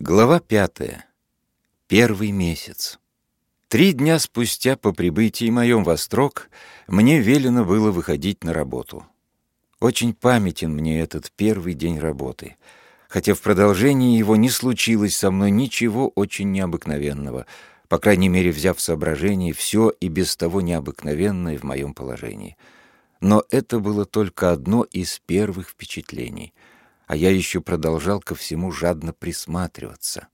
Глава пятая. Первый месяц. Три дня спустя по прибытии моем в Острог мне велено было выходить на работу. Очень памятен мне этот первый день работы, хотя в продолжении его не случилось со мной ничего очень необыкновенного, по крайней мере, взяв в соображение все и без того необыкновенное в моем положении. Но это было только одно из первых впечатлений — а я еще продолжал ко всему жадно присматриваться.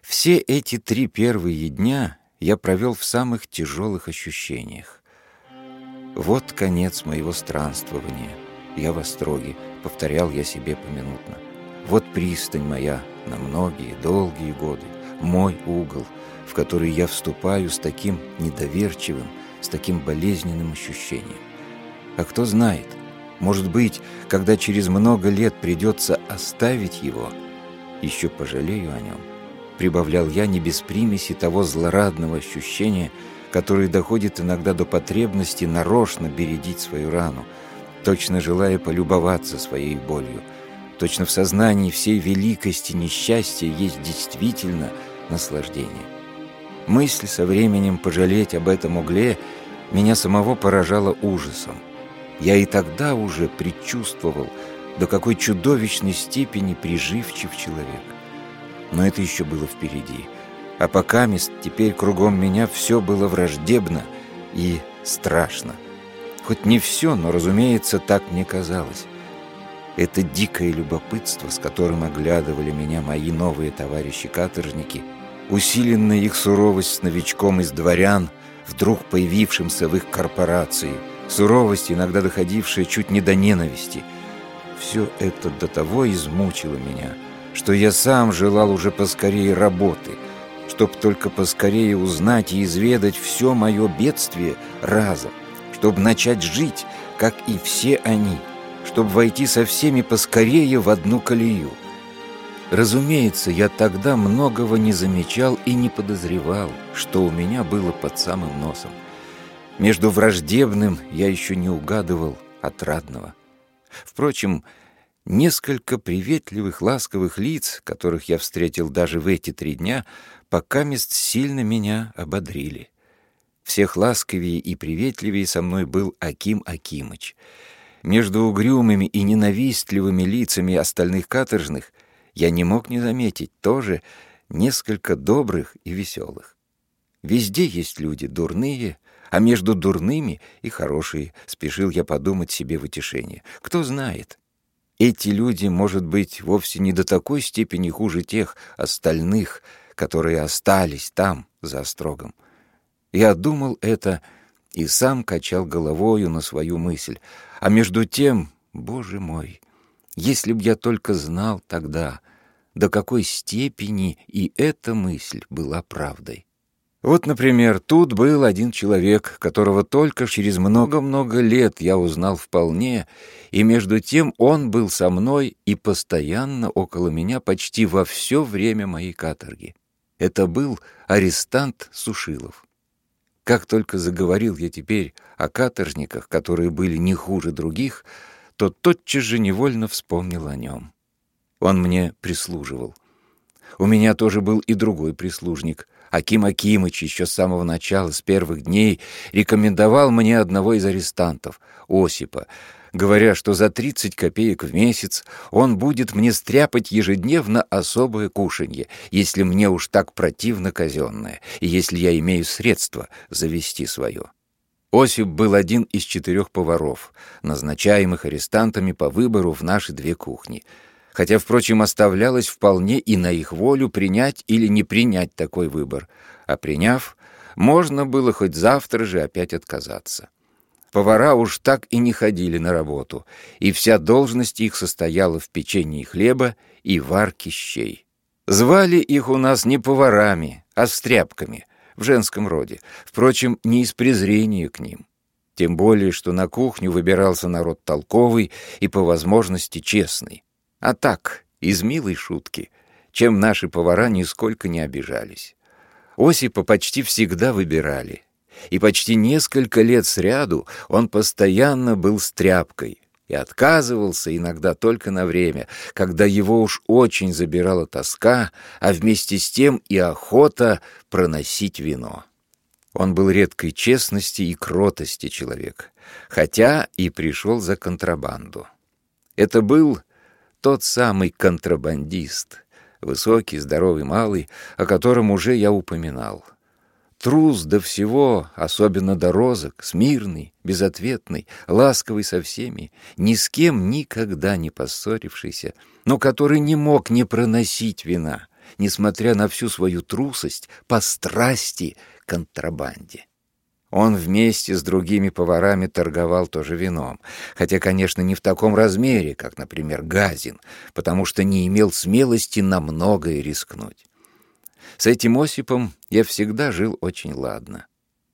Все эти три первые дня я провел в самых тяжелых ощущениях. Вот конец моего странствования. Я в остроге, повторял я себе поминутно. Вот пристань моя на многие долгие годы, мой угол, в который я вступаю с таким недоверчивым, с таким болезненным ощущением. А кто знает, может быть, когда через много лет придется оставить его, еще пожалею о нем. Прибавлял я не без примеси того злорадного ощущения, которое доходит иногда до потребности нарочно бередить свою рану, точно желая полюбоваться своей болью. Точно в сознании всей великости несчастья есть действительно наслаждение. Мысль со временем пожалеть об этом угле меня самого поражала ужасом. Я и тогда уже предчувствовал, до какой чудовищной степени приживчив человек. Но это еще было впереди. А пока мест теперь кругом меня все было враждебно и страшно. Хоть не все, но, разумеется, так мне казалось. Это дикое любопытство, с которым оглядывали меня мои новые товарищи-каторжники, усиленная их суровость с новичком из дворян, вдруг появившимся в их корпорации — суровость, иногда доходившая чуть не до ненависти. Все это до того измучило меня, что я сам желал уже поскорее работы, чтоб только поскорее узнать и изведать все мое бедствие разом, чтобы начать жить, как и все они, чтобы войти со всеми поскорее в одну колею. Разумеется, я тогда многого не замечал и не подозревал, что у меня было под самым носом. Между враждебным я еще не угадывал отрадного. Впрочем, несколько приветливых, ласковых лиц, которых я встретил даже в эти три дня, пока мест сильно меня ободрили. Всех ласковее и приветливее со мной был Аким Акимыч. Между угрюмыми и ненавистливыми лицами остальных каторжных я не мог не заметить тоже несколько добрых и веселых. Везде есть люди дурные, а между дурными и хорошие, спешил я подумать себе в утешение. Кто знает, эти люди, может быть, вовсе не до такой степени хуже тех остальных, которые остались там, за строгом. Я думал это и сам качал головою на свою мысль. А между тем, боже мой, если б я только знал тогда, до какой степени и эта мысль была правдой. Вот, например, тут был один человек, которого только через много-много лет я узнал вполне, и между тем он был со мной и постоянно около меня почти во все время моей каторги. Это был арестант Сушилов. Как только заговорил я теперь о каторжниках, которые были не хуже других, то тотчас же невольно вспомнил о нем. Он мне прислуживал. У меня тоже был и другой прислужник — Аким Акимыч еще с самого начала, с первых дней, рекомендовал мне одного из арестантов, Осипа, говоря, что за 30 копеек в месяц он будет мне стряпать ежедневно особое кушанье, если мне уж так противно казенное, и если я имею средства завести свое. Осип был один из четырех поваров, назначаемых арестантами по выбору в наши две кухни — хотя, впрочем, оставлялось вполне и на их волю принять или не принять такой выбор, а приняв, можно было хоть завтра же опять отказаться. Повара уж так и не ходили на работу, и вся должность их состояла в печенье хлеба и варке щей. Звали их у нас не поварами, а стряпками, в женском роде, впрочем, не из презрения к ним. Тем более, что на кухню выбирался народ толковый и, по возможности, честный. А так, из милой шутки, чем наши повара нисколько не обижались. Осипа почти всегда выбирали, и почти несколько лет сряду он постоянно был стряпкой, и отказывался иногда только на время, когда его уж очень забирала тоска, а вместе с тем и охота проносить вино. Он был редкой честности и кротости человек, хотя и пришел за контрабанду. Это был тот самый контрабандист, высокий, здоровый, малый, о котором уже я упоминал — Трус до всего, особенно до розок, смирный, безответный, ласковый со всеми, ни с кем никогда не поссорившийся, но который не мог не проносить вина, несмотря на всю свою трусость, по страсти контрабанде. Он вместе с другими поварами торговал тоже вином, хотя, конечно, не в таком размере, как, например, Газин, потому что не имел смелости на многое рискнуть. С этим Осипом я всегда жил очень ладно.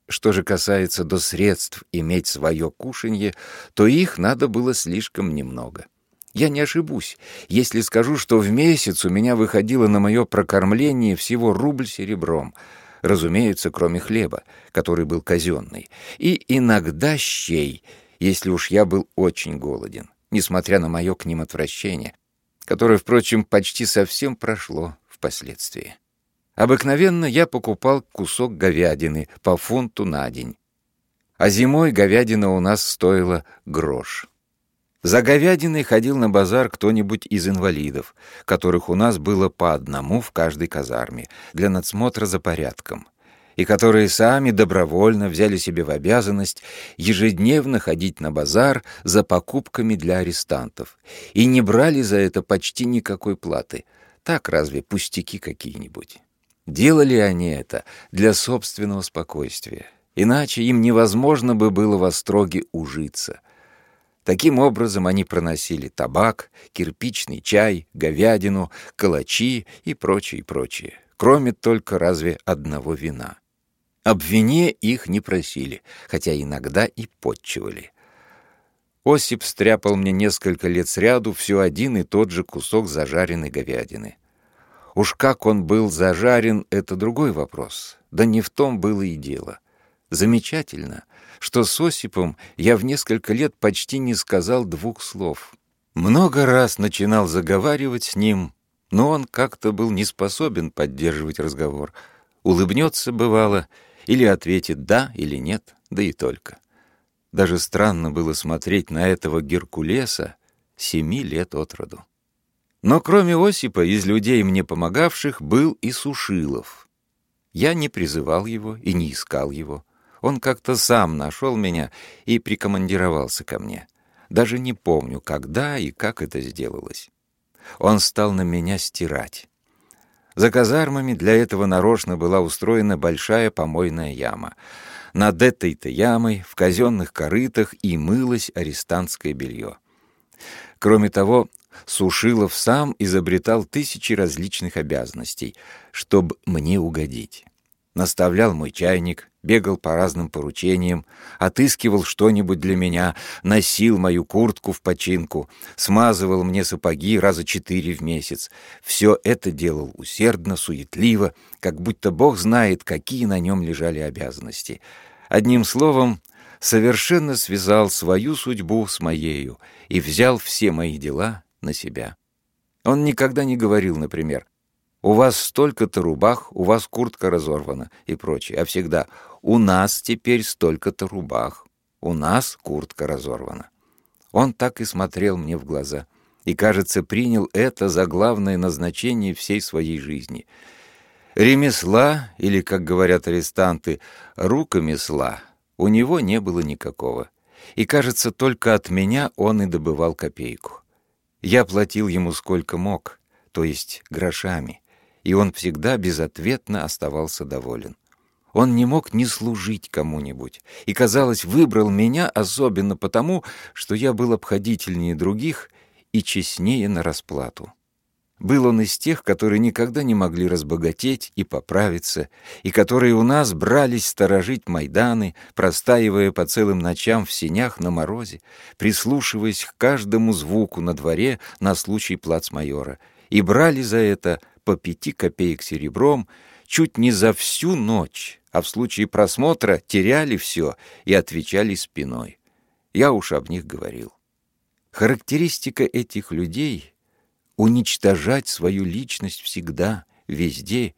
Что же касается до средств иметь свое кушанье, то их надо было слишком немного. Я не ошибусь, если скажу, что в месяц у меня выходило на мое прокормление всего рубль серебром, разумеется, кроме хлеба, который был казенный, и иногда щей, если уж я был очень голоден, несмотря на мое к ним отвращение, которое, впрочем, почти совсем прошло впоследствии. Обыкновенно я покупал кусок говядины по фунту на день. А зимой говядина у нас стоила грош. За говядиной ходил на базар кто-нибудь из инвалидов, которых у нас было по одному в каждой казарме, для надсмотра за порядком, и которые сами добровольно взяли себе в обязанность ежедневно ходить на базар за покупками для арестантов, и не брали за это почти никакой платы. Так разве пустяки какие-нибудь? Делали они это для собственного спокойствия, иначе им невозможно бы было в остроге ужиться. Таким образом они проносили табак, кирпичный чай, говядину, калачи и прочее, прочее, кроме только разве одного вина. Об вине их не просили, хотя иногда и подчивали. Осип стряпал мне несколько лет сряду все один и тот же кусок зажаренной говядины. Уж как он был зажарен — это другой вопрос. Да не в том было и дело. Замечательно, что с Осипом я в несколько лет почти не сказал двух слов. Много раз начинал заговаривать с ним, но он как-то был не способен поддерживать разговор. Улыбнется, бывало, или ответит «да» или «нет», да и только. Даже странно было смотреть на этого Геркулеса семи лет от роду. Но кроме Осипа из людей, мне помогавших, был и Сушилов. Я не призывал его и не искал его. Он как-то сам нашел меня и прикомандировался ко мне. Даже не помню, когда и как это сделалось. Он стал на меня стирать. За казармами для этого нарочно была устроена большая помойная яма. Над этой-то ямой в казенных корытах и мылось арестантское белье. Кроме того, Сушилов сам изобретал тысячи различных обязанностей, чтобы мне угодить. Наставлял мой чайник, бегал по разным поручениям, отыскивал что-нибудь для меня, носил мою куртку в починку, смазывал мне сапоги раза четыре в месяц. Все это делал усердно, суетливо, как будто Бог знает, какие на нем лежали обязанности. Одним словом, совершенно связал свою судьбу с моею и взял все мои дела на себя. Он никогда не говорил, например, «У вас столько-то рубах, у вас куртка разорвана» и прочее, а всегда «У нас теперь столько-то рубах, у нас куртка разорвана». Он так и смотрел мне в глаза и, кажется, принял это за главное назначение всей своей жизни. Ремесла, или, как говорят арестанты, рукомесла, у него не было никакого. И, кажется, только от меня он и добывал копейку. Я платил ему сколько мог, то есть грошами, и он всегда безответно оставался доволен. Он не мог не служить кому-нибудь, и, казалось, выбрал меня особенно потому, что я был обходительнее других и честнее на расплату. Был он из тех, которые никогда не могли разбогатеть и поправиться, и которые у нас брались сторожить Майданы, простаивая по целым ночам в сенях на морозе, прислушиваясь к каждому звуку на дворе на случай плацмайора, и брали за это по пяти копеек серебром чуть не за всю ночь, а в случае просмотра теряли все и отвечали спиной. Я уж об них говорил. Характеристика этих людей — уничтожать свою личность всегда, везде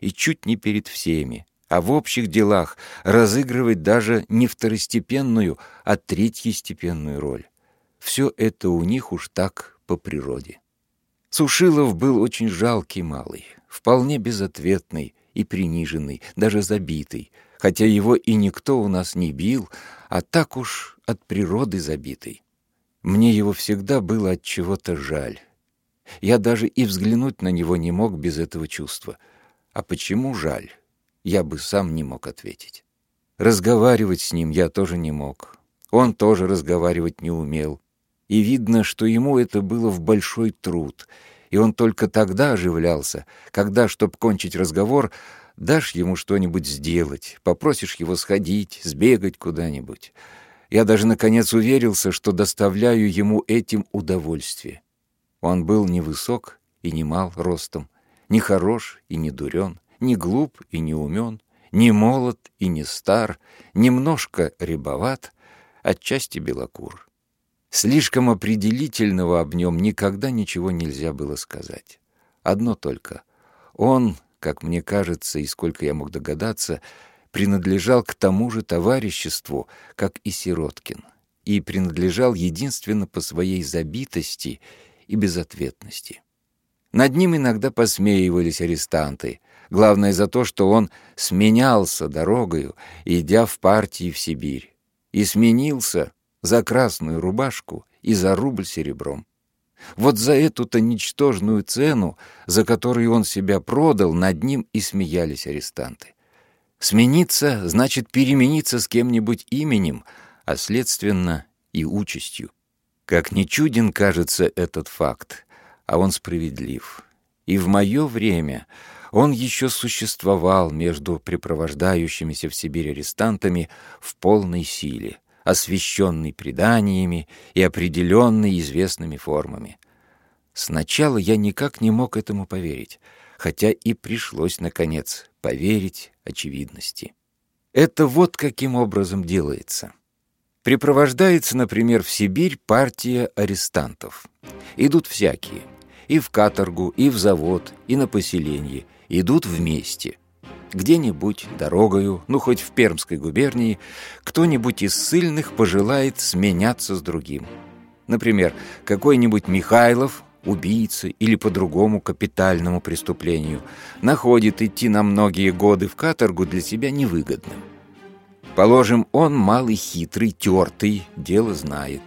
и чуть не перед всеми, а в общих делах разыгрывать даже не второстепенную, а третьестепенную роль. Все это у них уж так по природе. Сушилов был очень жалкий малый, вполне безответный и приниженный, даже забитый, хотя его и никто у нас не бил, а так уж от природы забитый. Мне его всегда было от чего-то жаль. Я даже и взглянуть на него не мог без этого чувства. А почему жаль? Я бы сам не мог ответить. Разговаривать с ним я тоже не мог. Он тоже разговаривать не умел. И видно, что ему это было в большой труд. И он только тогда оживлялся, когда, чтобы кончить разговор, дашь ему что-нибудь сделать, попросишь его сходить, сбегать куда-нибудь. Я даже, наконец, уверился, что доставляю ему этим удовольствие. Он был невысок и не мал ростом, не хорош и не дурен, не глуп и не умен, не молод и не стар, немножко рябоват, отчасти белокур. Слишком определительного об нем никогда ничего нельзя было сказать. Одно только. Он, как мне кажется и сколько я мог догадаться, принадлежал к тому же товариществу, как и Сироткин, и принадлежал единственно по своей забитости и безответности. Над ним иногда посмеивались арестанты, главное за то, что он сменялся дорогою, идя в партии в Сибирь, и сменился за красную рубашку и за рубль серебром. Вот за эту-то ничтожную цену, за которую он себя продал, над ним и смеялись арестанты. Смениться значит перемениться с кем-нибудь именем, а, следственно, и участью. Как ни чуден кажется этот факт, а он справедлив. И в мое время он еще существовал между препровождающимися в Сибирь арестантами в полной силе, освещенный преданиями и определенный известными формами. Сначала я никак не мог этому поверить, хотя и пришлось, наконец, поверить очевидности. Это вот каким образом делается. Припровождается, например, в Сибирь партия арестантов. Идут всякие. И в каторгу, и в завод, и на поселение. Идут вместе. Где-нибудь дорогою, ну хоть в Пермской губернии, кто-нибудь из ссыльных пожелает сменяться с другим. Например, какой-нибудь Михайлов убийце или по другому капитальному преступлению, находит идти на многие годы в каторгу для себя невыгодным. Положим, он малый хитрый, тертый, дело знает.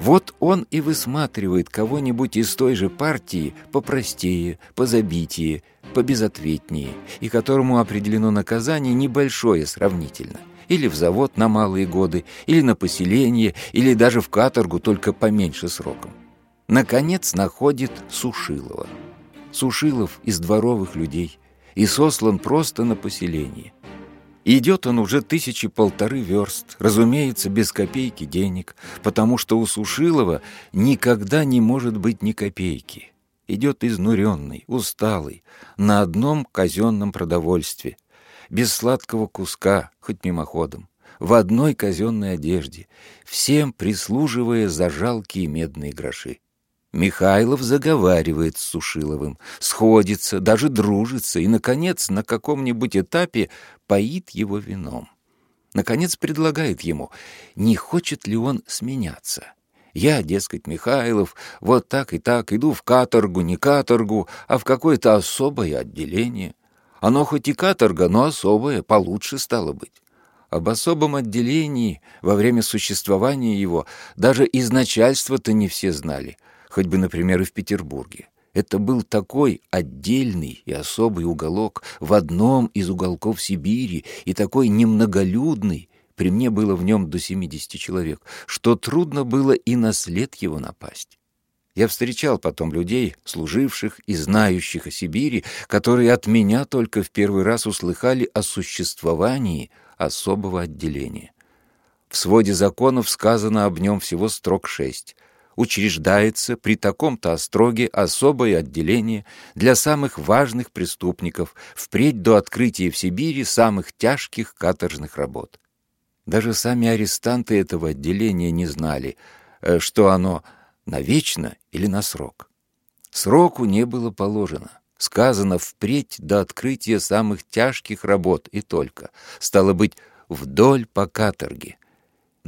Вот он и высматривает кого-нибудь из той же партии попростее, позабитие, побезответнее, и которому определено наказание небольшое сравнительно. Или в завод на малые годы, или на поселение, или даже в каторгу, только поменьше сроком. Наконец находит Сушилова. Сушилов из дворовых людей и сослан просто на поселение. Идет он уже тысячи полторы верст, разумеется, без копейки денег, потому что у Сушилова никогда не может быть ни копейки. Идет изнуренный, усталый, на одном казенном продовольстве, без сладкого куска, хоть мимоходом, в одной казенной одежде, всем прислуживая за жалкие медные гроши. Михайлов заговаривает с Сушиловым, сходится, даже дружится и, наконец, на каком-нибудь этапе поит его вином. Наконец предлагает ему, не хочет ли он сменяться. Я, дескать, Михайлов, вот так и так иду в каторгу, не каторгу, а в какое-то особое отделение. Оно хоть и каторга, но особое, получше стало быть. Об особом отделении во время существования его даже из начальства-то не все знали — хоть бы, например, и в Петербурге. Это был такой отдельный и особый уголок в одном из уголков Сибири и такой немноголюдный, при мне было в нем до 70 человек, что трудно было и на след его напасть. Я встречал потом людей, служивших и знающих о Сибири, которые от меня только в первый раз услыхали о существовании особого отделения. В своде законов сказано об нем всего строк шесть — учреждается при таком-то остроге особое отделение для самых важных преступников впредь до открытия в Сибири самых тяжких каторжных работ. Даже сами арестанты этого отделения не знали, э, что оно навечно или на срок. Сроку не было положено. Сказано впредь до открытия самых тяжких работ и только. Стало быть, вдоль по каторге.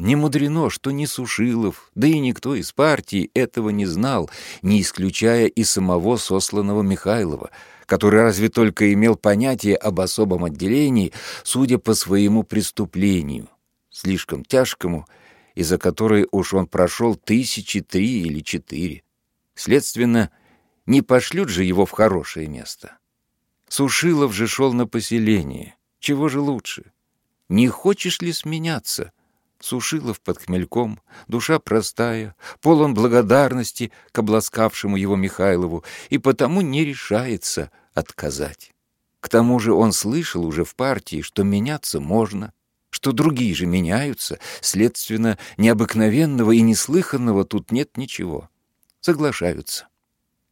Не мудрено, что ни Сушилов, да и никто из партии этого не знал, не исключая и самого сосланного Михайлова, который разве только имел понятие об особом отделении, судя по своему преступлению, слишком тяжкому, и за которое уж он прошел тысячи три или четыре. Следственно, не пошлют же его в хорошее место. Сушилов же шел на поселение. Чего же лучше? Не хочешь ли сменяться? Сушилов под хмельком, душа простая, полон благодарности к обласкавшему его Михайлову, и потому не решается отказать. К тому же он слышал уже в партии, что меняться можно, что другие же меняются, следственно, необыкновенного и неслыханного тут нет ничего. Соглашаются.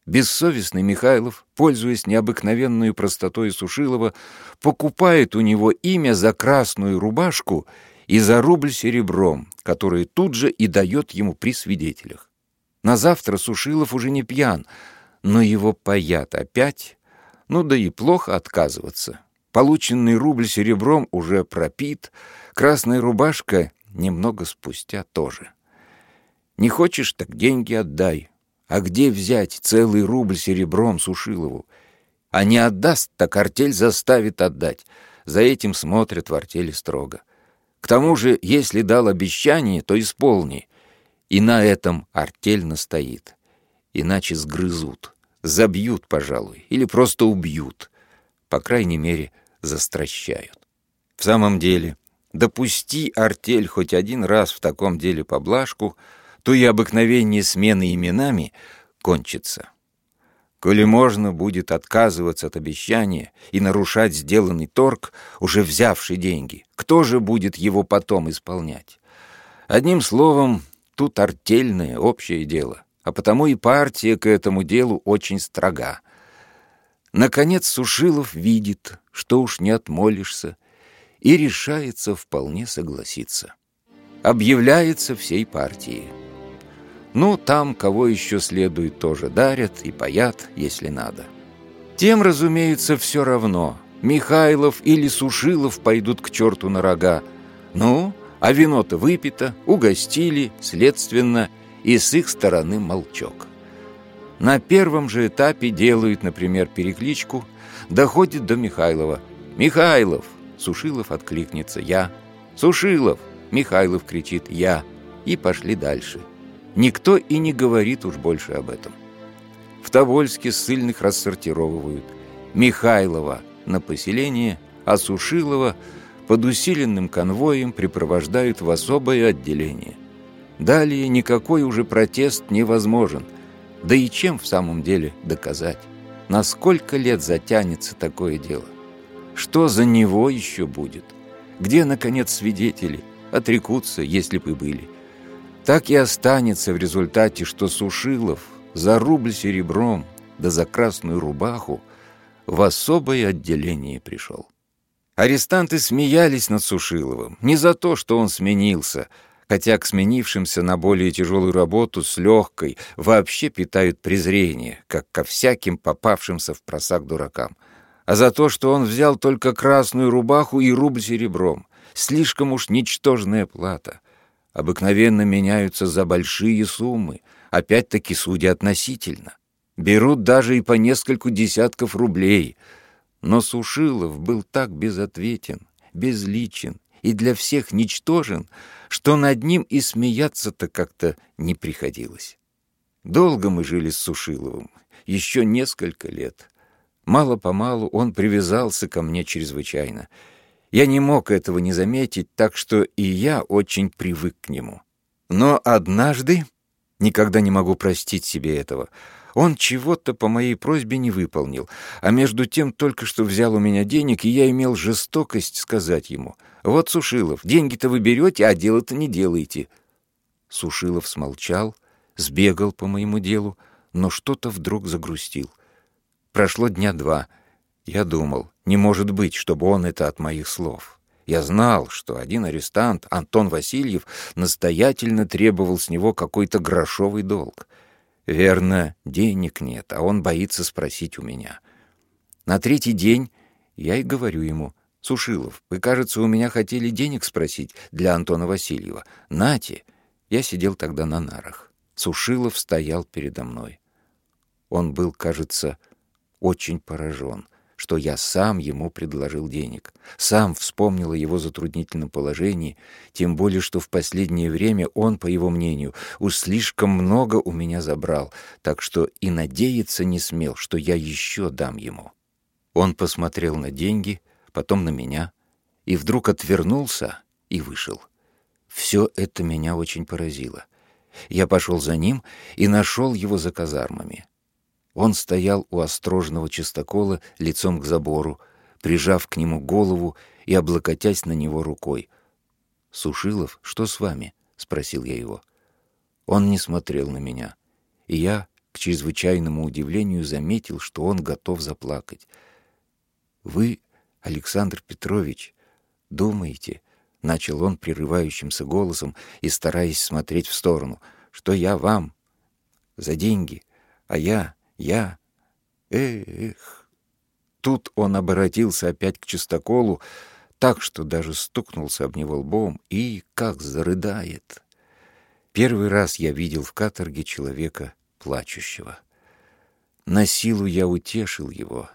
Бессовестный Михайлов, пользуясь необыкновенной простотой Сушилова, покупает у него имя за красную рубашку и за рубль серебром, который тут же и дает ему при свидетелях. На завтра Сушилов уже не пьян, но его паят опять, ну да и плохо отказываться. Полученный рубль серебром уже пропит, красная рубашка немного спустя тоже. Не хочешь, так деньги отдай. А где взять целый рубль серебром Сушилову? А не отдаст, так артель заставит отдать. За этим смотрят в артели строго. К тому же, если дал обещание, то исполни. И на этом артель настоит. Иначе сгрызут, забьют, пожалуй, или просто убьют. По крайней мере, застращают. В самом деле, допусти артель хоть один раз в таком деле поблажку, то и обыкновение смены именами кончится. Коли можно будет отказываться от обещания и нарушать сделанный торг, уже взявший деньги, кто же будет его потом исполнять? Одним словом, тут артельное общее дело, а потому и партия к этому делу очень строга. Наконец Сушилов видит, что уж не отмолишься, и решается вполне согласиться. Объявляется всей партии. Ну, там кого еще следует тоже дарят и паят, если надо. Тем, разумеется, все равно. Михайлов или Сушилов пойдут к черту на рога. Ну, а вино-то выпито, угостили, следственно, и с их стороны молчок. На первом же этапе делают, например, перекличку, доходит до Михайлова. «Михайлов!» Сушилов откликнется «Я». «Сушилов!» Михайлов кричит «Я». И пошли дальше. Никто и не говорит уж больше об этом. В Тобольске ссыльных рассортировывают. Михайлова на поселение, а Сушилова под усиленным конвоем припровождают в особое отделение. Далее никакой уже протест невозможен. Да и чем в самом деле доказать? На сколько лет затянется такое дело? Что за него еще будет? Где, наконец, свидетели? Отрекутся, если бы были так и останется в результате, что Сушилов за рубль серебром да за красную рубаху в особое отделение пришел. Арестанты смеялись над Сушиловым не за то, что он сменился, хотя к сменившимся на более тяжелую работу с легкой вообще питают презрение, как ко всяким попавшимся в просак дуракам, а за то, что он взял только красную рубаху и рубль серебром. Слишком уж ничтожная плата — обыкновенно меняются за большие суммы, опять-таки судя относительно. Берут даже и по нескольку десятков рублей. Но Сушилов был так безответен, безличен и для всех ничтожен, что над ним и смеяться-то как-то не приходилось. Долго мы жили с Сушиловым, еще несколько лет. Мало-помалу он привязался ко мне чрезвычайно — я не мог этого не заметить, так что и я очень привык к нему. Но однажды, никогда не могу простить себе этого, он чего-то по моей просьбе не выполнил, а между тем только что взял у меня денег, и я имел жестокость сказать ему, «Вот, Сушилов, деньги-то вы берете, а дело-то не делаете». Сушилов смолчал, сбегал по моему делу, но что-то вдруг загрустил. Прошло дня два — я думал, не может быть, чтобы он это от моих слов. Я знал, что один арестант, Антон Васильев, настоятельно требовал с него какой-то грошовый долг — Верно, денег нет, а он боится спросить у меня. На третий день я и говорю ему, «Сушилов, вы, кажется, у меня хотели денег спросить для Антона Васильева. Нате!» Я сидел тогда на нарах. Сушилов стоял передо мной. Он был, кажется, очень поражен — что я сам ему предложил денег, сам вспомнил о его затруднительном положении, тем более, что в последнее время он, по его мнению, уж слишком много у меня забрал, так что и надеяться не смел, что я еще дам ему. Он посмотрел на деньги, потом на меня, и вдруг отвернулся и вышел. Все это меня очень поразило. Я пошел за ним и нашел его за казармами. Он стоял у острожного чистокола лицом к забору, прижав к нему голову и облокотясь на него рукой. «Сушилов, что с вами?» — спросил я его. Он не смотрел на меня, и я, к чрезвычайному удивлению, заметил, что он готов заплакать. «Вы, Александр Петрович, думаете...» — начал он прерывающимся голосом и стараясь смотреть в сторону, — что я вам за деньги, а я я... Эх... Тут он обратился опять к чистоколу, так что даже стукнулся об него лбом и как зарыдает. Первый раз я видел в каторге человека плачущего. На силу я утешил его,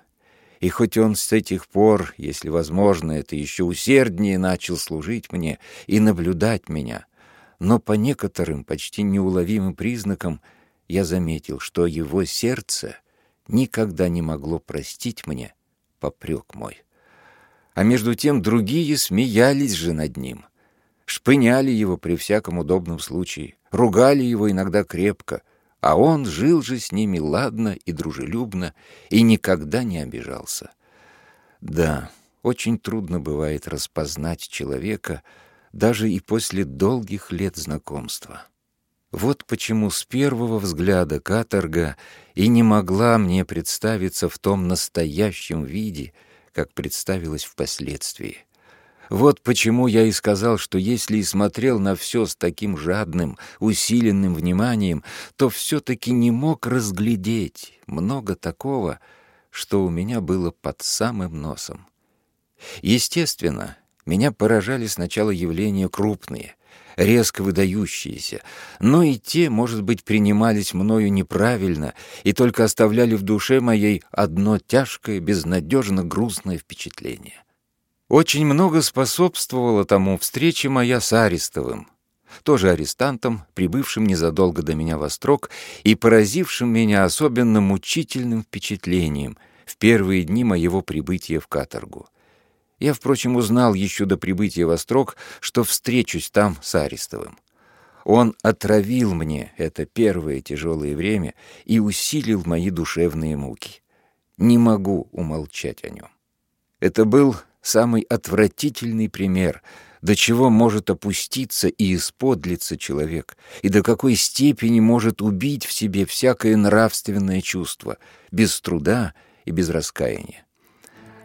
и хоть он с этих пор, если возможно, это еще усерднее начал служить мне и наблюдать меня, но по некоторым почти неуловимым признакам — я заметил, что его сердце никогда не могло простить мне попрек мой. А между тем другие смеялись же над ним, шпыняли его при всяком удобном случае, ругали его иногда крепко, а он жил же с ними ладно и дружелюбно и никогда не обижался. Да, очень трудно бывает распознать человека даже и после долгих лет знакомства. Вот почему с первого взгляда каторга и не могла мне представиться в том настоящем виде, как представилась впоследствии. Вот почему я и сказал, что если и смотрел на все с таким жадным, усиленным вниманием, то все-таки не мог разглядеть много такого, что у меня было под самым носом. Естественно, меня поражали сначала явления крупные — резко выдающиеся, но и те, может быть, принимались мною неправильно и только оставляли в душе моей одно тяжкое, безнадежно грустное впечатление. Очень много способствовало тому встрече моя с Арестовым, тоже арестантом, прибывшим незадолго до меня во строк и поразившим меня особенно мучительным впечатлением в первые дни моего прибытия в каторгу. Я, впрочем, узнал еще до прибытия во Строк, что встречусь там с Арестовым. Он отравил мне это первое тяжелое время и усилил мои душевные муки. Не могу умолчать о нем. Это был самый отвратительный пример, до чего может опуститься и исподлиться человек, и до какой степени может убить в себе всякое нравственное чувство, без труда и без раскаяния.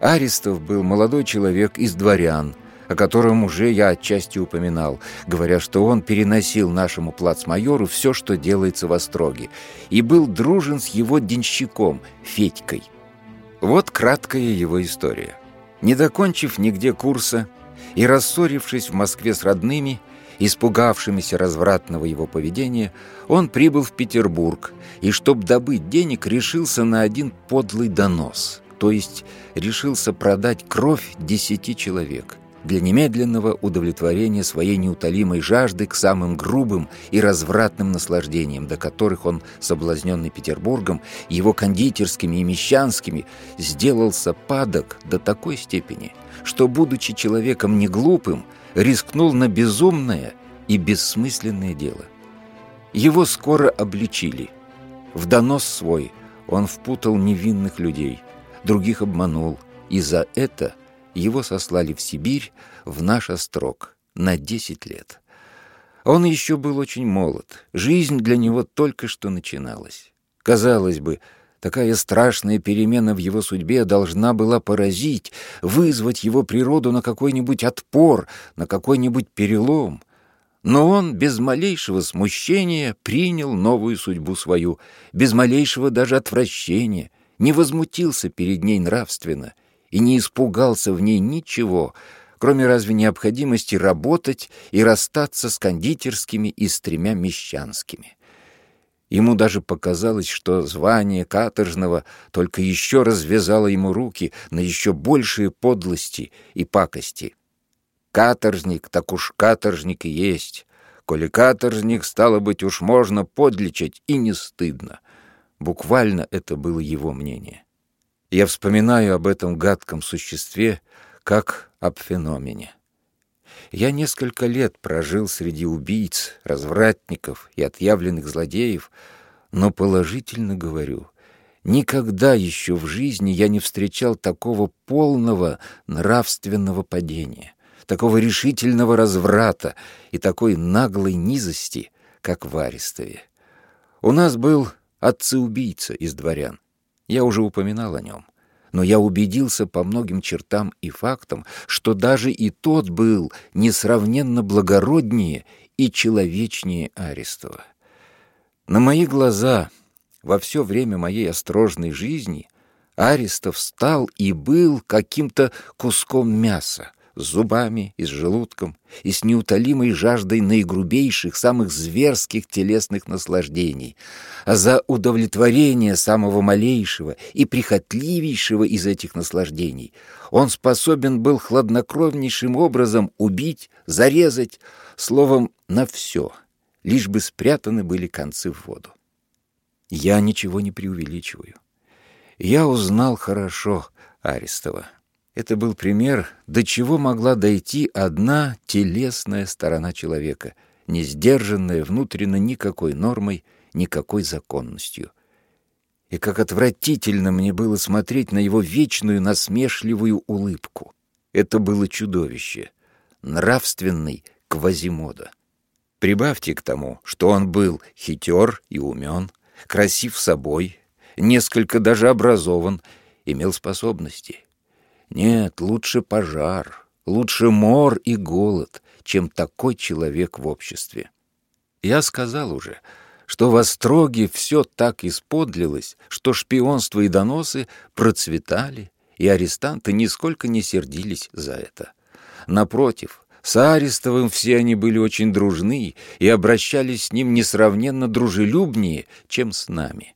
Аристов был молодой человек из дворян, о котором уже я отчасти упоминал, говоря, что он переносил нашему плацмайору все, что делается в Остроге, и был дружен с его денщиком Федькой. Вот краткая его история. Не докончив нигде курса и рассорившись в Москве с родными, испугавшимися развратного его поведения, он прибыл в Петербург и, чтобы добыть денег, решился на один подлый донос — то есть решился продать кровь десяти человек для немедленного удовлетворения своей неутолимой жажды к самым грубым и развратным наслаждениям, до которых он, соблазненный Петербургом, его кондитерскими и мещанскими, сделался падок до такой степени, что, будучи человеком неглупым, рискнул на безумное и бессмысленное дело. Его скоро обличили. В донос свой он впутал невинных людей – других обманул, и за это его сослали в Сибирь, в наш острог, на десять лет. Он еще был очень молод, жизнь для него только что начиналась. Казалось бы, такая страшная перемена в его судьбе должна была поразить, вызвать его природу на какой-нибудь отпор, на какой-нибудь перелом. Но он без малейшего смущения принял новую судьбу свою, без малейшего даже отвращения, не возмутился перед ней нравственно и не испугался в ней ничего, кроме разве необходимости работать и расстаться с кондитерскими и с тремя мещанскими. Ему даже показалось, что звание каторжного только еще развязало ему руки на еще большие подлости и пакости. Каторжник, так уж каторжник и есть. Коли каторжник, стало быть, уж можно подлечить, и не стыдно. Буквально это было его мнение. Я вспоминаю об этом гадком существе, как об феномене. Я несколько лет прожил среди убийц, развратников и отъявленных злодеев, но положительно говорю, никогда еще в жизни я не встречал такого полного нравственного падения, такого решительного разврата и такой наглой низости, как в Арестове. У нас был отца-убийца из дворян. Я уже упоминал о нем но я убедился по многим чертам и фактам, что даже и тот был несравненно благороднее и человечнее Арестова. На мои глаза во все время моей осторожной жизни Арестов стал и был каким-то куском мяса, с зубами и с желудком, и с неутолимой жаждой наигрубейших, самых зверских телесных наслаждений, а за удовлетворение самого малейшего и прихотливейшего из этих наслаждений он способен был хладнокровнейшим образом убить, зарезать, словом, на все, лишь бы спрятаны были концы в воду. Я ничего не преувеличиваю. Я узнал хорошо Арестова. Это был пример, до чего могла дойти одна телесная сторона человека, не сдержанная внутренно никакой нормой, никакой законностью. И как отвратительно мне было смотреть на его вечную насмешливую улыбку. Это было чудовище, нравственный Квазимода. Прибавьте к тому, что он был хитер и умен, красив собой, несколько даже образован, имел способности — нет, лучше пожар, лучше мор и голод, чем такой человек в обществе. Я сказал уже, что в Остроге все так исподлилось, что шпионство и доносы процветали, и арестанты нисколько не сердились за это. Напротив, с Арестовым все они были очень дружны и обращались с ним несравненно дружелюбнее, чем с нами.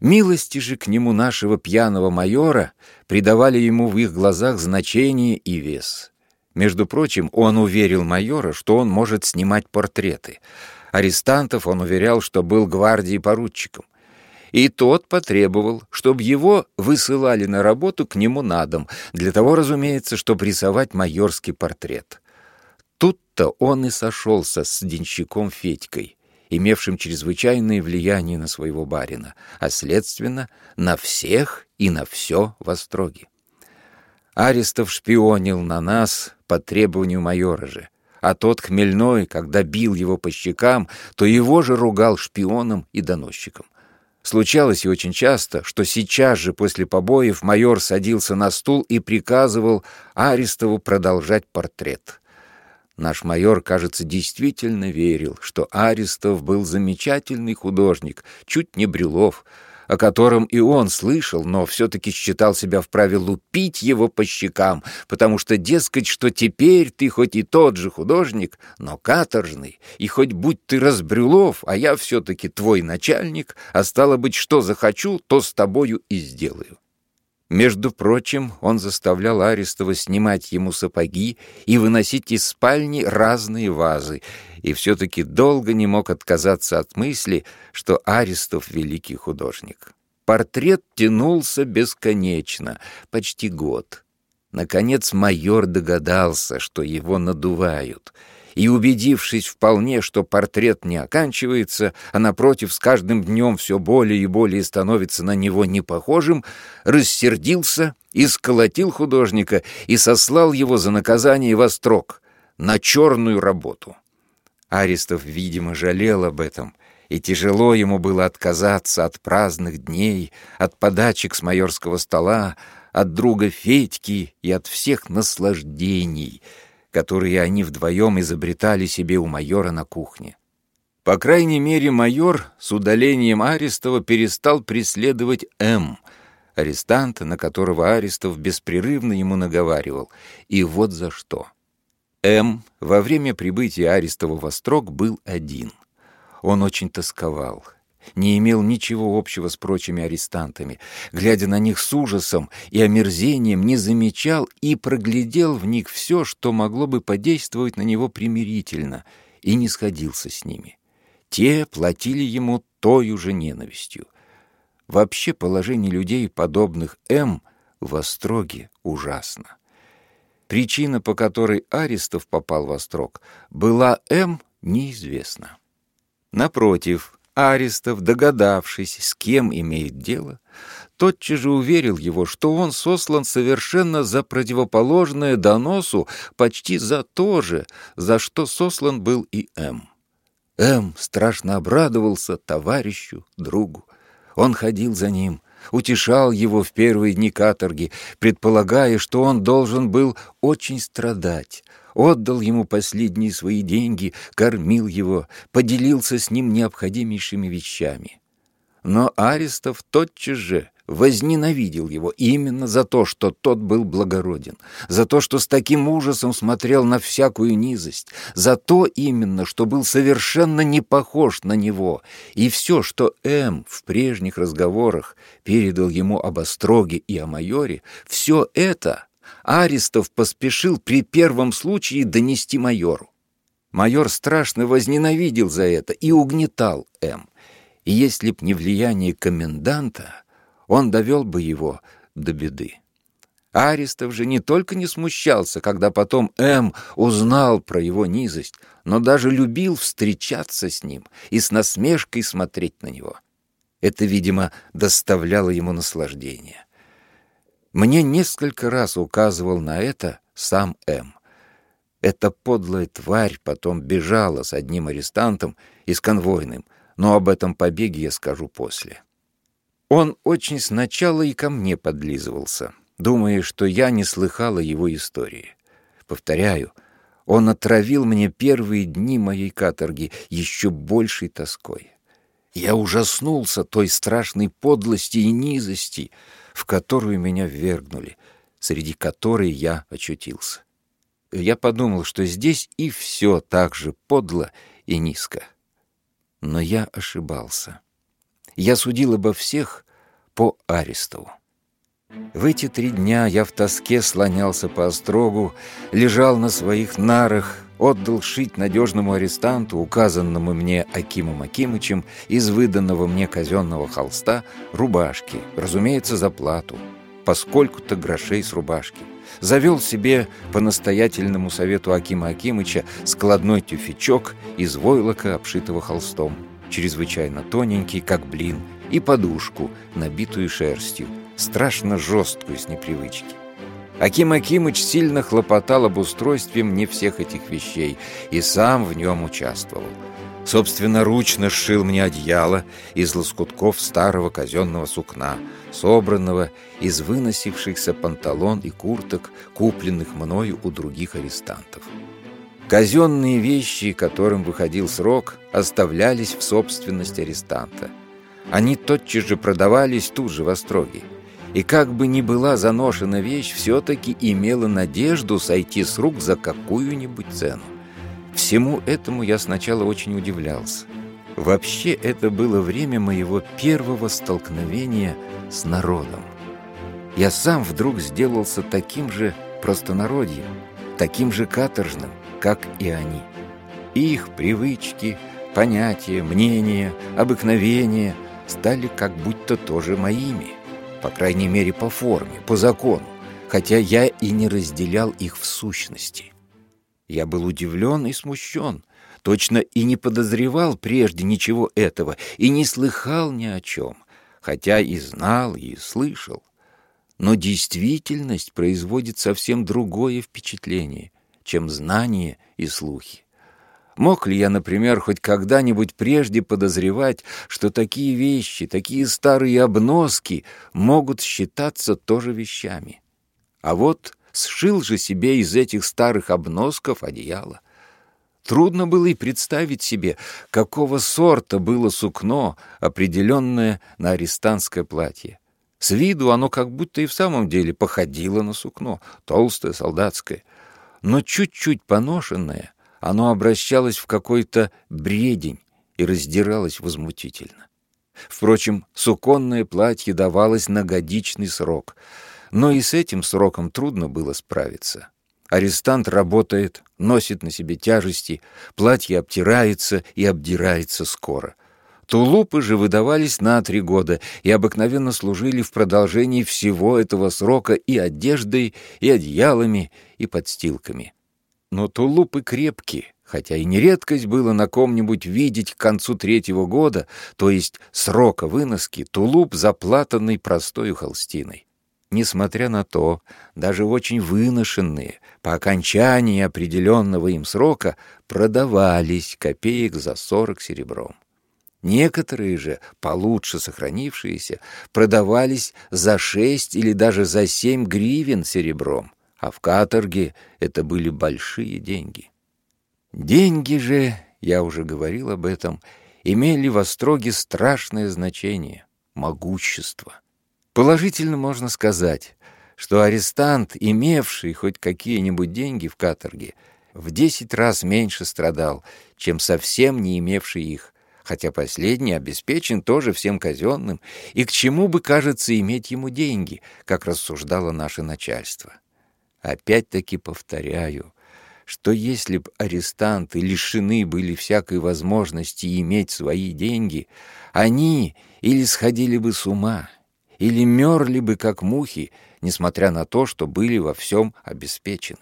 Милости же к нему нашего пьяного майора придавали ему в их глазах значение и вес. Между прочим, он уверил майора, что он может снимать портреты. Арестантов он уверял, что был гвардии поручиком. И тот потребовал, чтобы его высылали на работу к нему на дом, для того, разумеется, чтобы рисовать майорский портрет. Тут-то он и сошелся с денщиком Федькой имевшим чрезвычайное влияние на своего барина, а, следственно, на всех и на все в Остроге. Арестов шпионил на нас по требованию майора же, а тот хмельной, когда бил его по щекам, то его же ругал шпионом и доносчиком. Случалось и очень часто, что сейчас же после побоев майор садился на стул и приказывал Арестову продолжать портрет — Наш майор, кажется, действительно верил, что Аристов был замечательный художник, чуть не Брюлов, о котором и он слышал, но все-таки считал себя вправе лупить его по щекам, потому что, дескать, что теперь ты хоть и тот же художник, но каторжный, и хоть будь ты разбрюлов, а я все-таки твой начальник, а стало быть, что захочу, то с тобою и сделаю. Между прочим, он заставлял Арестова снимать ему сапоги и выносить из спальни разные вазы, и все-таки долго не мог отказаться от мысли, что Арестов — великий художник. Портрет тянулся бесконечно, почти год. Наконец майор догадался, что его надувают — и, убедившись вполне, что портрет не оканчивается, а, напротив, с каждым днем все более и более становится на него непохожим, рассердился и сколотил художника и сослал его за наказание во строк, на черную работу. Аристов, видимо, жалел об этом, и тяжело ему было отказаться от праздных дней, от подачек с майорского стола, от друга Федьки и от всех наслаждений — которые они вдвоем изобретали себе у майора на кухне. По крайней мере, майор с удалением Арестова перестал преследовать М., арестанта, на которого Арестов беспрерывно ему наговаривал. И вот за что. М. во время прибытия Арестова в Острог был один. Он очень тосковал, не имел ничего общего с прочими арестантами, глядя на них с ужасом и омерзением, не замечал и проглядел в них все, что могло бы подействовать на него примирительно, и не сходился с ними. Те платили ему той же ненавистью. Вообще положение людей, подобных М, в Остроге ужасно. Причина, по которой Арестов попал в Острог, была М, неизвестна. Напротив, Арестов, догадавшись, с кем имеет дело, тотчас же уверил его, что он сослан совершенно за противоположное доносу, почти за то же, за что сослан был и М. М. страшно обрадовался товарищу, другу. Он ходил за ним, утешал его в первые дни каторги, предполагая, что он должен был очень страдать. Отдал ему последние свои деньги, кормил его, поделился с ним необходимейшими вещами. Но Арестов тотчас же возненавидел его именно за то, что тот был благороден, за то, что с таким ужасом смотрел на всякую низость, за то именно, что был совершенно не похож на него, и все, что М в прежних разговорах передал ему об Остроге и о майоре, все это Аристов поспешил при первом случае донести майору. Майор страшно возненавидел за это и угнетал М. И если б не влияние коменданта, он довел бы его до беды. Аристов же не только не смущался, когда потом М. узнал про его низость, но даже любил встречаться с ним и с насмешкой смотреть на него. Это, видимо, доставляло ему наслаждение. Мне несколько раз указывал на это сам М. Эта подлая тварь потом бежала с одним арестантом и с конвойным, но об этом побеге я скажу после. Он очень сначала и ко мне подлизывался, думая, что я не слыхала его истории. Повторяю, он отравил мне первые дни моей каторги еще большей тоской. Я ужаснулся той страшной подлости и низости, в которую меня ввергнули, среди которой я очутился. Я подумал, что здесь и все так же подло и низко. Но я ошибался. Я судил обо всех по Арестову. В эти три дня я в тоске слонялся по острогу, лежал на своих нарах, отдал шить надежному арестанту, указанному мне Акимом Акимычем, из выданного мне казенного холста, рубашки, разумеется, за плату, поскольку-то грошей с рубашки. Завел себе по настоятельному совету Акима Акимыча складной тюфячок из войлока, обшитого холстом чрезвычайно тоненький, как блин, и подушку, набитую шерстью, страшно жесткую с непривычки. Аким Акимыч сильно хлопотал об устройстве мне всех этих вещей и сам в нем участвовал. Собственноручно сшил мне одеяло из лоскутков старого казенного сукна, собранного из выносившихся панталон и курток, купленных мною у других арестантов. Казенные вещи, которым выходил срок, оставлялись в собственности арестанта. Они тотчас же продавались тут же в Остроге. И как бы ни была заношена вещь, все-таки имела надежду сойти с рук за какую-нибудь цену. Всему этому я сначала очень удивлялся. Вообще это было время моего первого столкновения с народом. Я сам вдруг сделался таким же простонародьем, таким же каторжным, как и они. Их привычки, понятия, мнения, обыкновения стали как будто тоже моими, по крайней мере по форме, по закону, хотя я и не разделял их в сущности. Я был удивлен и смущен, точно и не подозревал прежде ничего этого, и не слыхал ни о чем, хотя и знал, и слышал. Но действительность производит совсем другое впечатление, чем знания и слухи. Мог ли я, например, хоть когда-нибудь прежде подозревать, что такие вещи, такие старые обноски могут считаться тоже вещами? А вот сшил же себе из этих старых обносков одеяло. Трудно было и представить себе, какого сорта было сукно, определенное на арестантское платье. С виду оно как будто и в самом деле походило на сукно, толстое, солдатское. Но чуть-чуть поношенное, оно обращалось в какой-то бредень и раздиралось возмутительно. Впрочем, суконное платье давалось на годичный срок, но и с этим сроком трудно было справиться. Арестант работает, носит на себе тяжести, платье обтирается и обдирается скоро — Тулупы же выдавались на три года и обыкновенно служили в продолжении всего этого срока и одеждой, и одеялами, и подстилками. Но тулупы крепкие, хотя и не редкость было на ком-нибудь видеть к концу третьего года, то есть срока выноски, тулуп, заплатанный простою холстиной. Несмотря на то, даже очень выношенные, по окончании определенного им срока, продавались копеек за сорок серебром. Некоторые же, получше сохранившиеся, продавались за шесть или даже за семь гривен серебром, а в каторге это были большие деньги. Деньги же, я уже говорил об этом, имели в Остроге страшное значение — могущество. Положительно можно сказать, что арестант, имевший хоть какие-нибудь деньги в каторге, в десять раз меньше страдал, чем совсем не имевший их, хотя последний обеспечен тоже всем казенным, и к чему бы, кажется, иметь ему деньги, как рассуждало наше начальство. Опять-таки повторяю, что если б арестанты лишены были всякой возможности иметь свои деньги, они или сходили бы с ума, или мерли бы, как мухи, несмотря на то, что были во всем обеспечены.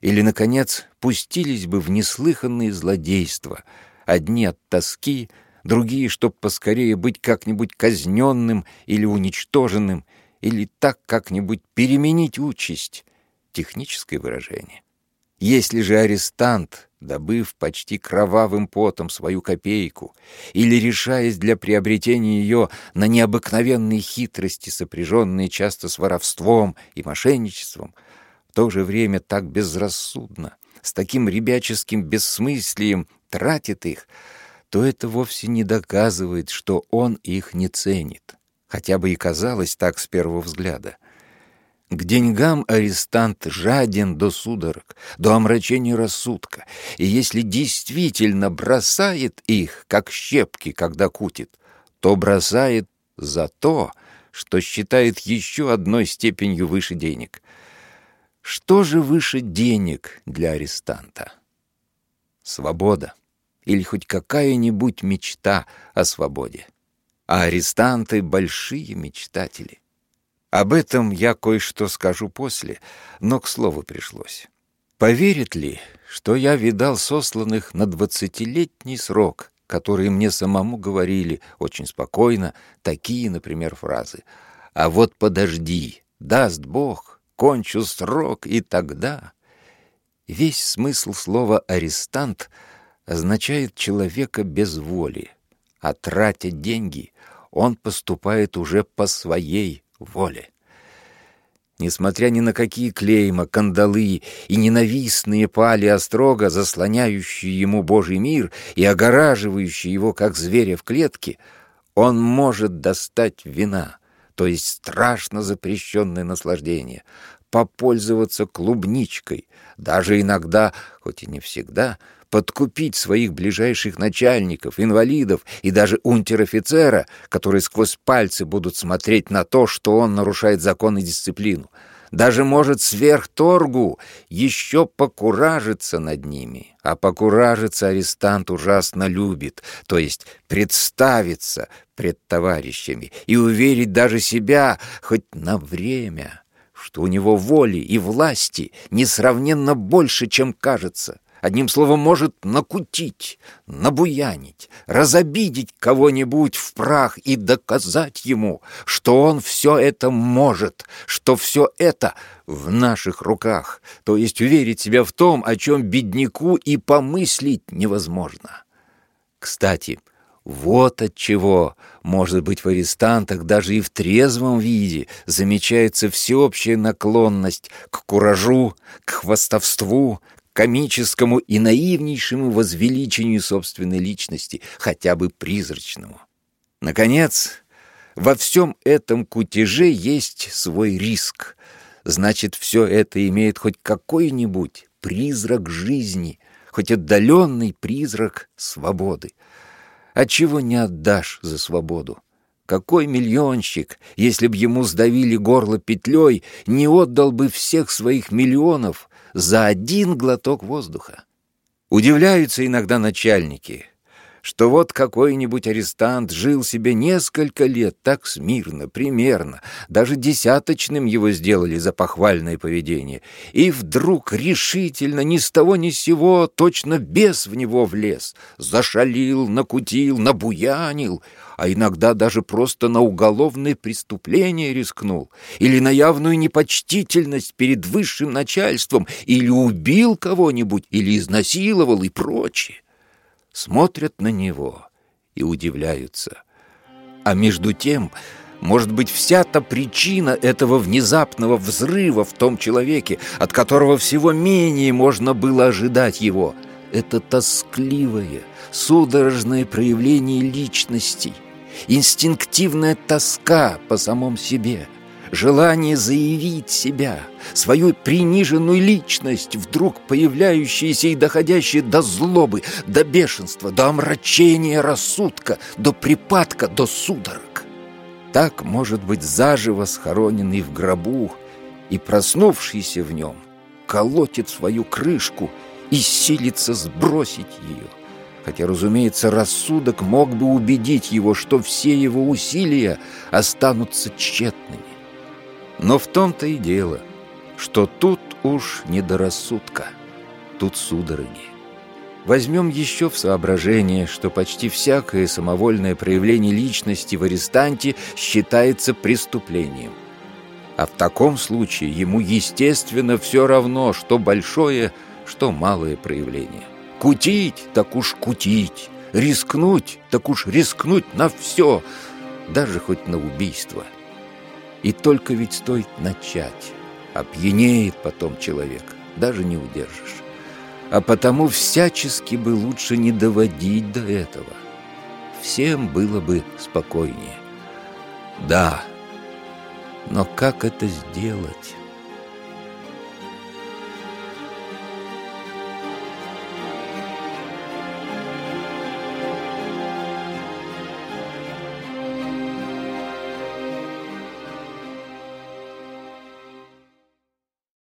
Или, наконец, пустились бы в неслыханные злодейства — Одни от тоски, другие, чтоб поскорее быть как-нибудь казненным или уничтоженным, или так как-нибудь переменить участь. Техническое выражение. Если же арестант, добыв почти кровавым потом свою копейку, или решаясь для приобретения ее на необыкновенные хитрости, сопряженные часто с воровством и мошенничеством, в то же время так безрассудно, с таким ребяческим бессмыслием тратит их, то это вовсе не доказывает, что он их не ценит. Хотя бы и казалось так с первого взгляда. К деньгам арестант жаден до судорог, до омрачения рассудка, и если действительно бросает их, как щепки, когда кутит, то бросает за то, что считает еще одной степенью выше денег. Что же выше денег для арестанта? Свобода или хоть какая-нибудь мечта о свободе. А арестанты — большие мечтатели. Об этом я кое-что скажу после, но к слову пришлось. Поверит ли, что я видал сосланных на двадцатилетний срок, которые мне самому говорили очень спокойно, такие, например, фразы. «А вот подожди, даст Бог, кончу срок, и тогда...» Весь смысл слова «арестант» означает человека без воли, а тратя деньги, он поступает уже по своей воле. Несмотря ни на какие клейма, кандалы и ненавистные пали острога, заслоняющие ему Божий мир и огораживающие его, как зверя в клетке, он может достать вина, то есть страшно запрещенное наслаждение, попользоваться клубничкой, даже иногда, хоть и не всегда, подкупить своих ближайших начальников, инвалидов и даже унтер-офицера, которые сквозь пальцы будут смотреть на то, что он нарушает закон и дисциплину. Даже может сверх торгу еще покуражиться над ними. А покуражиться арестант ужасно любит, то есть представиться пред товарищами и уверить даже себя хоть на время, что у него воли и власти несравненно больше, чем кажется. Одним словом, может накутить, набуянить, разобидеть кого-нибудь в прах и доказать ему, что он все это может, что все это в наших руках, то есть уверить себя в том, о чем бедняку и помыслить невозможно. Кстати, Вот от чего, может быть, в арестантах даже и в трезвом виде замечается всеобщая наклонность к куражу, к хвастовству, к комическому и наивнейшему возвеличению собственной личности, хотя бы призрачному. Наконец, во всем этом кутеже есть свой риск. Значит, все это имеет хоть какой-нибудь призрак жизни, хоть отдаленный призрак свободы. А чего не отдашь за свободу? Какой миллионщик, если б ему сдавили горло петлей, не отдал бы всех своих миллионов за один глоток воздуха? Удивляются иногда начальники — что вот какой-нибудь арестант жил себе несколько лет так смирно, примерно, даже десяточным его сделали за похвальное поведение, и вдруг решительно ни с того ни с сего точно бес в него влез, зашалил, накутил, набуянил, а иногда даже просто на уголовное преступление рискнул, или на явную непочтительность перед высшим начальством, или убил кого-нибудь, или изнасиловал и прочее смотрят на него и удивляются. А между тем, может быть, вся та причина этого внезапного взрыва в том человеке, от которого всего менее можно было ожидать его, это тоскливое, судорожное проявление личности, инстинктивная тоска по самом себе — желание заявить себя, свою приниженную личность, вдруг появляющаяся и доходящая до злобы, до бешенства, до омрачения рассудка, до припадка, до судорог. Так, может быть, заживо схороненный в гробу и проснувшийся в нем, колотит свою крышку и силится сбросить ее. Хотя, разумеется, рассудок мог бы убедить его, что все его усилия останутся тщетными. Но в том-то и дело, что тут уж не до рассудка, тут судороги. Возьмем еще в соображение, что почти всякое самовольное проявление личности в арестанте считается преступлением. А в таком случае ему, естественно, все равно, что большое, что малое проявление. Кутить, так уж кутить, рискнуть, так уж рискнуть на все, даже хоть на убийство – и только ведь стоит начать, опьянеет потом человек, даже не удержишь. А потому всячески бы лучше не доводить до этого. Всем было бы спокойнее. Да, но как это сделать?